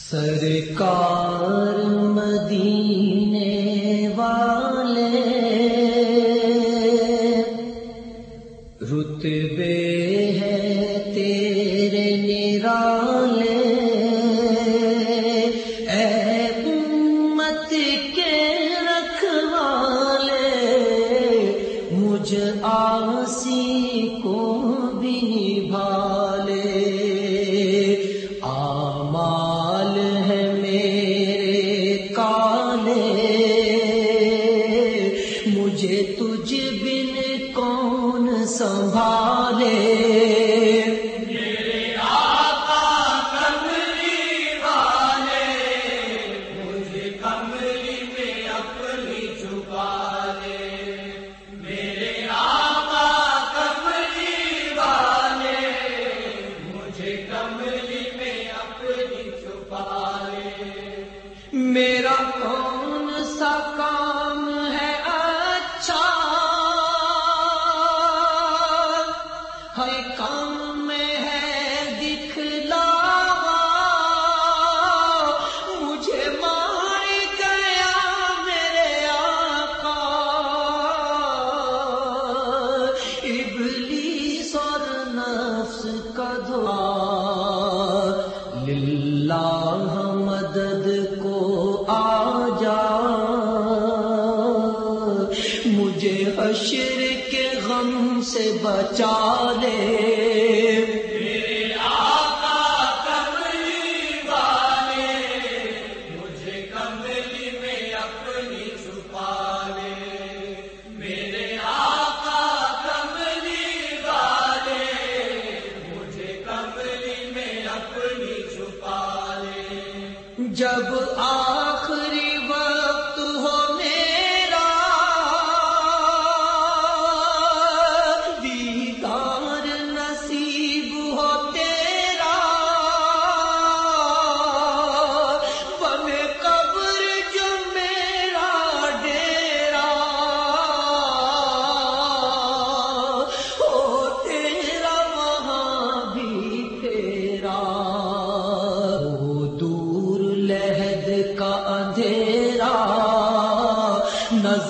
سرکار مدینہ سنبھال کام میں ہے دکھلا مجھے مار گیا مدد کو آ جا۔ مجھے کے غم سے بچا۔ جب آخری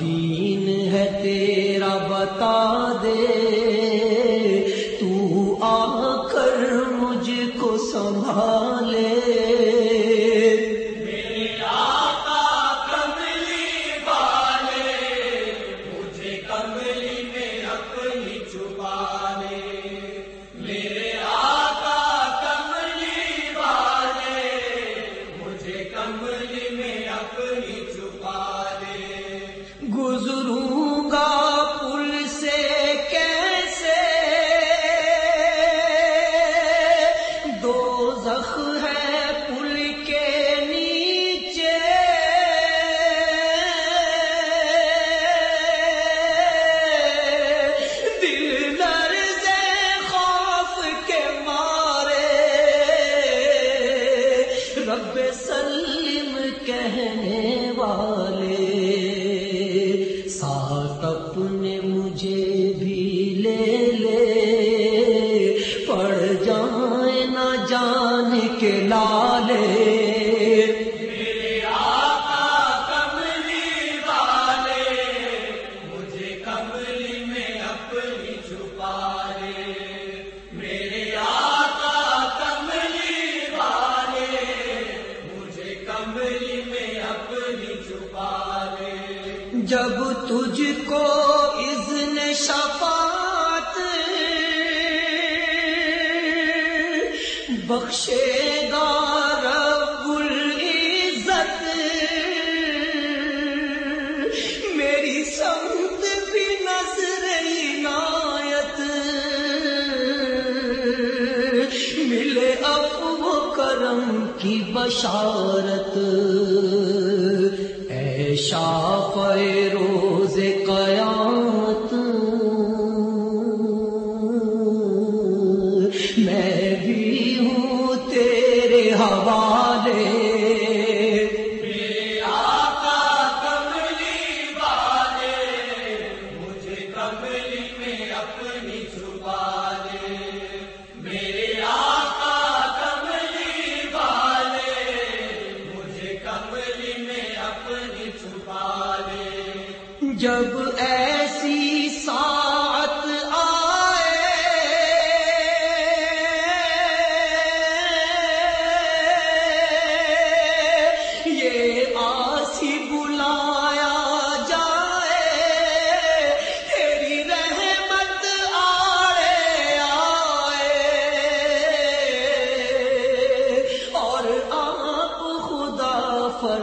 دین ہے تیرا بتا دے۔ تو آ کر مجھ کو سنبھالے۔ جب تجھ کو اذن شفاعت بخشے گا رب العزت، میری سمت بھی نظر عنایت، ملے اب وہ کرم کی بشارت۔ شاپ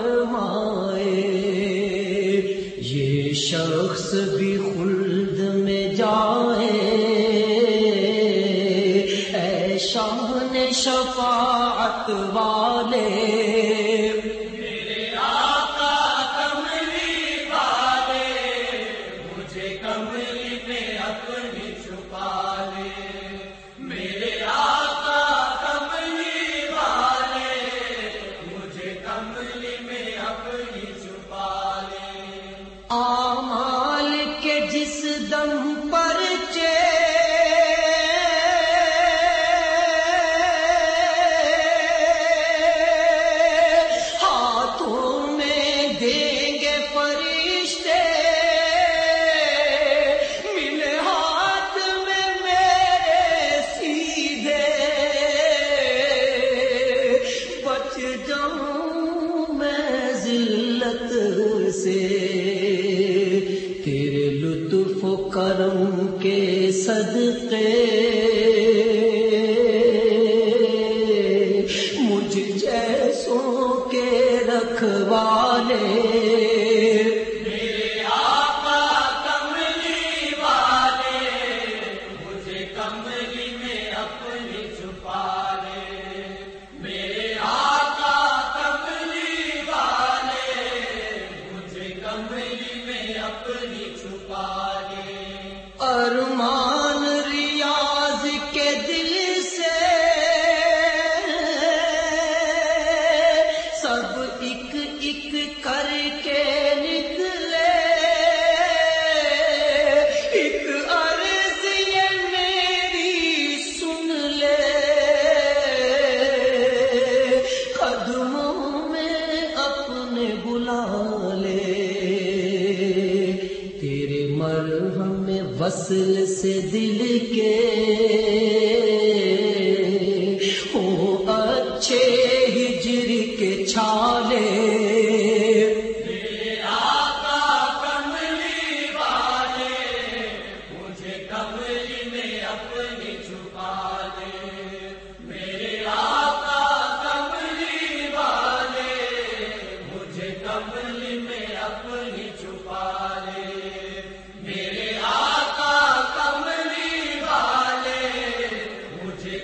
فرمائے یہ شخص بھی خلد میں جائے۔ اے شان شفاعت والے دم میں مرہم وصل سے دل کے او اچھے ہجر کے چھالے۔ میں اپنی چھپا